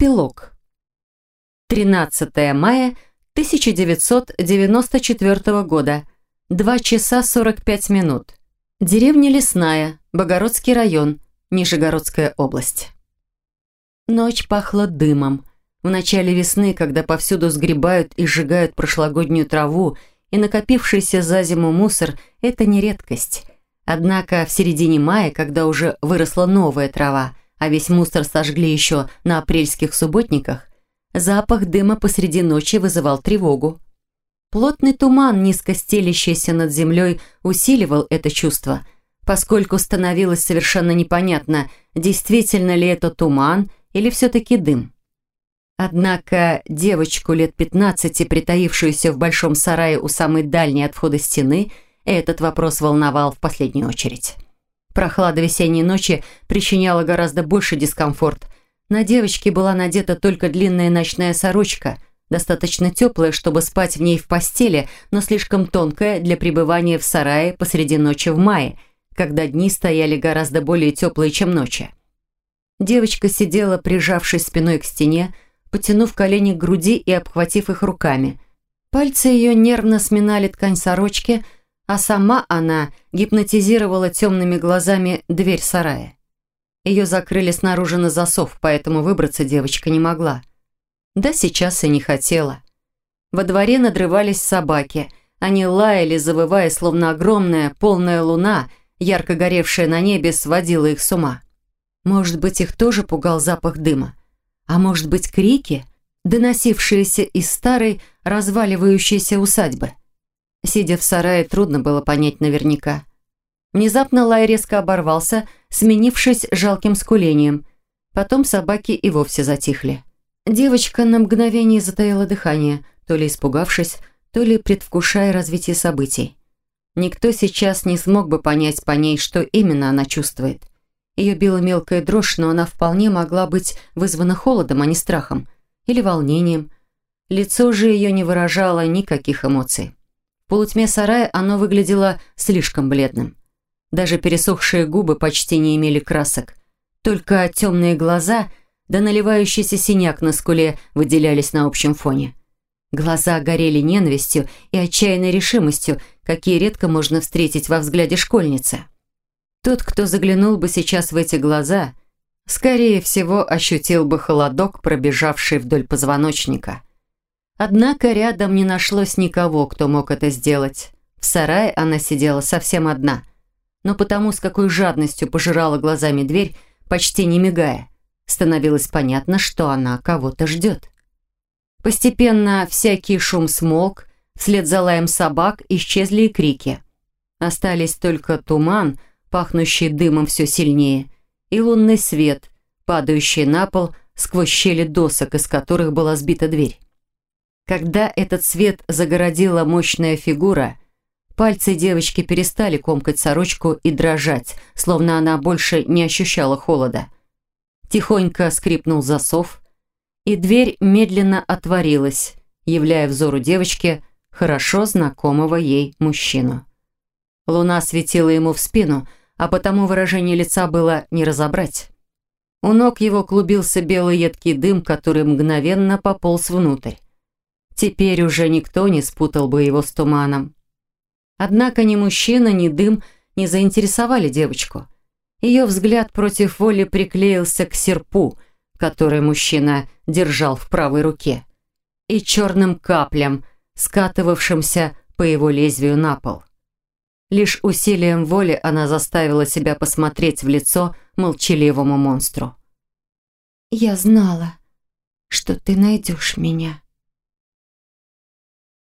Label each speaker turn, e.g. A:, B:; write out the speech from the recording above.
A: Эпилог. 13 мая 1994 года. 2 часа 45 минут. Деревня Лесная, Богородский район, Нижегородская область. Ночь пахла дымом. В начале весны, когда повсюду сгребают и сжигают прошлогоднюю траву, и накопившийся за зиму мусор – это не редкость. Однако в середине мая, когда уже выросла новая трава, а весь мусор сожгли еще на апрельских субботниках, запах дыма посреди ночи вызывал тревогу. Плотный туман, низко стелящийся над землей, усиливал это чувство, поскольку становилось совершенно непонятно, действительно ли это туман или все-таки дым. Однако девочку лет 15, притаившуюся в большом сарае у самой дальней от входа стены, этот вопрос волновал в последнюю очередь. Прохлада весенней ночи причиняла гораздо больше дискомфорт. На девочке была надета только длинная ночная сорочка, достаточно теплая, чтобы спать в ней в постели, но слишком тонкая для пребывания в сарае посреди ночи в мае, когда дни стояли гораздо более теплые, чем ночи. Девочка сидела, прижавшись спиной к стене, потянув колени к груди и обхватив их руками. Пальцы ее нервно сминали ткань сорочки, а сама она гипнотизировала темными глазами дверь сарая. Ее закрыли снаружи на засов, поэтому выбраться девочка не могла. Да сейчас и не хотела. Во дворе надрывались собаки. Они лаяли, завывая, словно огромная полная луна, ярко горевшая на небе, сводила их с ума. Может быть, их тоже пугал запах дыма. А может быть, крики, доносившиеся из старой, разваливающейся усадьбы? Сидя в сарае, трудно было понять наверняка. Внезапно лай резко оборвался, сменившись жалким скулением. Потом собаки и вовсе затихли. Девочка на мгновение затаила дыхание, то ли испугавшись, то ли предвкушая развитие событий. Никто сейчас не смог бы понять по ней, что именно она чувствует. Ее била мелкая дрожь, но она вполне могла быть вызвана холодом, а не страхом. Или волнением. Лицо же ее не выражало никаких эмоций. Полутьме сарая оно выглядело слишком бледным. Даже пересохшие губы почти не имели красок. Только темные глаза да наливающийся синяк на скуле выделялись на общем фоне. Глаза горели ненавистью и отчаянной решимостью, какие редко можно встретить во взгляде школьницы. Тот, кто заглянул бы сейчас в эти глаза, скорее всего, ощутил бы холодок, пробежавший вдоль позвоночника. Однако рядом не нашлось никого, кто мог это сделать. В сарае она сидела совсем одна. Но потому, с какой жадностью пожирала глазами дверь, почти не мигая, становилось понятно, что она кого-то ждет. Постепенно всякий шум смолк, вслед за лаем собак исчезли и крики. Остались только туман – пахнущий дымом все сильнее, и лунный свет, падающий на пол сквозь щели досок, из которых была сбита дверь. Когда этот свет загородила мощная фигура, пальцы девочки перестали комкать сорочку и дрожать, словно она больше не ощущала холода. Тихонько скрипнул засов, и дверь медленно отворилась, являя взору девочки хорошо знакомого ей мужчину. Луна светила ему в спину – а потому выражение лица было не разобрать. У ног его клубился белый едкий дым, который мгновенно пополз внутрь. Теперь уже никто не спутал бы его с туманом. Однако ни мужчина, ни дым не заинтересовали девочку. Ее взгляд против воли приклеился к серпу, который мужчина держал в правой руке, и черным каплям, скатывавшимся по его лезвию на пол. Лишь усилием воли она заставила себя посмотреть в лицо молчаливому монстру. «Я знала, что ты найдешь меня».